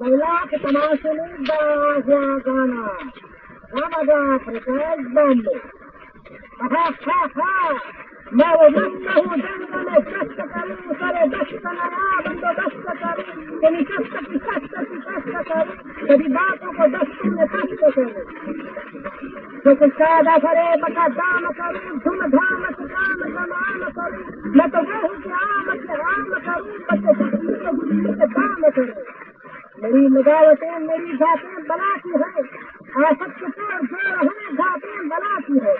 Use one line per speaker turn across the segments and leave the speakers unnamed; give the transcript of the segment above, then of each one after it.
कैलाश तमाशे में बड़ा हुआ गाना रामगा प्रकाश बम हा हा हा मैं वो बंद हूँ जंग में कष्ट करूँ करे दस्त नया बंदोबस्त करूँ कभी कष्ट की कष्ट की कष्ट करूँ कभी बातों को दस्त में कष्ट करूँ जो कुछ पैदा करे बता दाम करूँ धूमधाम से काम तमाम करूँ मैं तो वो हूँ कि आम से आम करूँ बच्चे गुस्सी से गुस्सी से काम करूँ मेरी लगावटें मेरी घाटें बला की है। आसक्त ज़ोर ज़ोर है घाटें बला की है।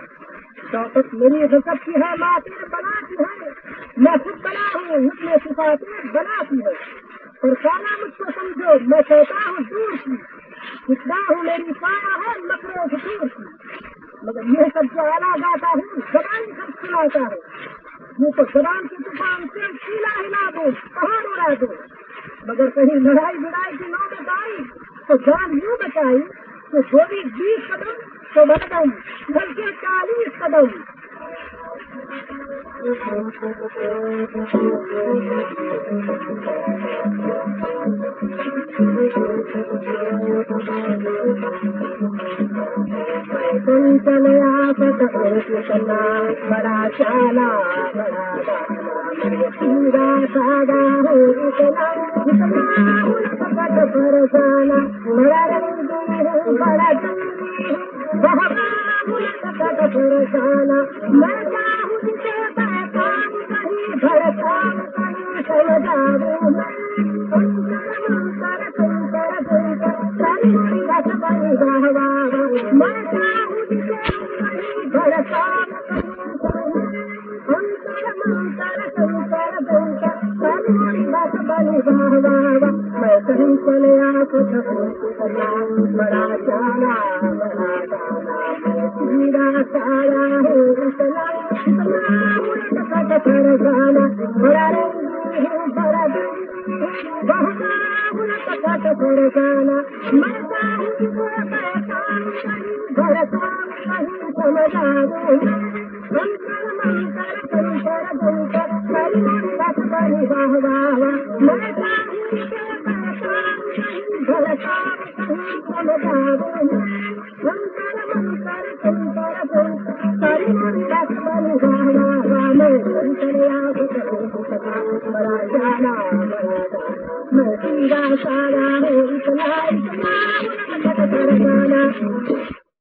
शौकत मेरी गजब की है, माते बना की है। मैं खुद बना हूँ हुक्म सिफाते बना की है। और काला मुझको समझो, मैं कहता हूँ दूर की। कितना हूँ मेरी काया है मकरों दूर की। मगर ये सब जो आला गाता हूँ, जबान सब सुनाता है। ये तो जबान की तूफ़ान से शीला हिला दो पहाड़ उड़ा दो? मगर कहीं लड़ाई लड़ाई की नौबत आई तो जान यूँ बचाई तो गोली बीस कदम तो कदम बल्कि चालीस कदम। चल आपत कितना बड़ा चाला बड़ा पूरा सादा हो इतना। परा भर मैं कहीं चले आपको बड़ा जाना बड़ा जाना मेरा सारा है इतना उलट फरसाना बड़ा बड़ा बहुत उलट फरसाना मैं चाहूँ पहचान कहीं भरसान कहीं समझा दूँ शंकर मंकर शंकर शंकर बस बन जावा मैं सारा